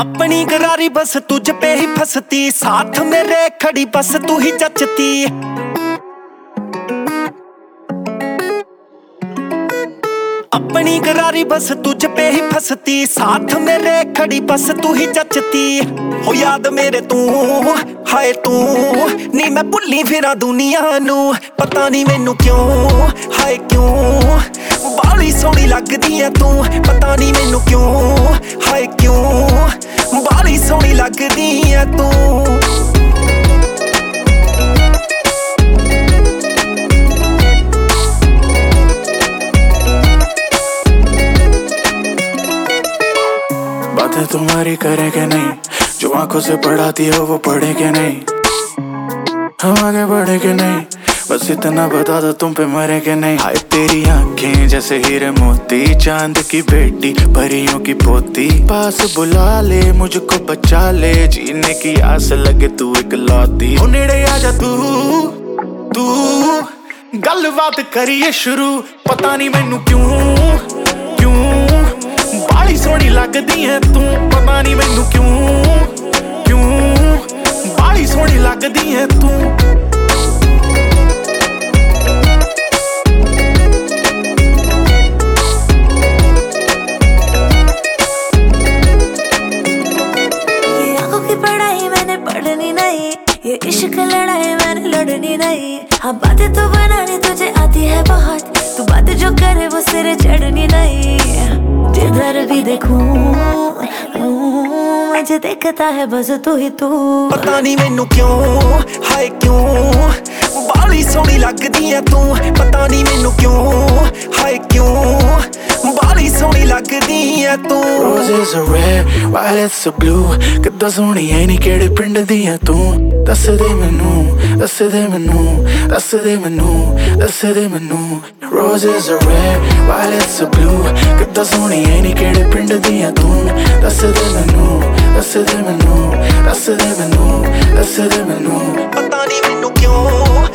अपनी गरारी बस तुझ पे ही फंसती साथ मेरे खड़ी बस तू ही जचती अपनी गरारी बस तुझ पे ही फंसती साथ मेरे खड़ी बस तू ही जचती हो याद मेरे तू हाय तू नी मैं भुल्ली फिरा दुनिया नू पता नहीं मैनू क्यों हाय क्यों बाली सोहनी लगदी है तू पता नहीं मैनू क्यों हाय क्यों बाली बातें तुम्हारी करे के नहीं, जो आँखों से पढ़ाती हो वो पढ़े के नहीं। हम आगे बढ़े के नहीं बस इतना बता दो तुम पे मरे के नहीं। हाय तेरी आँखें जैसे हीरे मोती, चाँद की बेटी, परियों की पोती। पास बुला ले, मुझको बचा ले, जीने की आस लगे तू एक लौती। नेड़े जा तू तू गल बात करिए शुरू। पता नहीं मैनू क्यों क्यों बाली सोनी लगती है तू। पता नहीं मैनू क्यों क्यों बाली सोनी लगती है तू। लड़नी नहीं। ये इश्क लड़ाई मैंने लड़नी नहीं। हाँ बातें तो बनानी तुझे आती है बहुत। तू बात जो करे वो सिर चढ़नी नहीं। जिधर भी देखूँ मुझे देखता है बस तू ही तू। पता नहीं मैनू क्यों, हाय क्यों? बाली सोनी लगती है तू। पता नहीं मैनू क्यों ਤੂੰ Roses are red, violets are blue. ਕਿੱਦਾਂ ਸੋਹਣੀ ਐ ਨੀ ਕਿਹੜੇ ਪਿੰਡ ਦੀ ਐ ਤੂੰ? ਦੱਸ ਦੇ ਮੈਨੂੰ ਦੱਸ ਦੇ ਮੈਨੂੰ ਦੱਸ ਦੇ ਮੈਨੂੰ ਦੱਸ ਦੇ ਮੈਨੂੰ। Roses are red, violets are blue. ਕਿੱਦਾਂ ਸੋਹਣੀ ਐ ਨੀ ਕਿਹੜੇ ਪਿੰਡ ਦੀ ਐ ਤੂੰ? ਦੱਸ ਦੇ ਮੈਨੂੰ ਦੱਸ ਦੇ ਮੈਨੂੰ ਦੱਸ ਦੇ ਮੈਨੂੰ ਦੱਸ ਦੇ ਮੈਨੂੰ। ਪਤਾ ਨਹੀਂ ਮੈਨੂੰ ਕਿਉਂ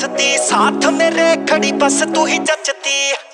बसती साथ मेरे खड़ी बस तू ही जचती।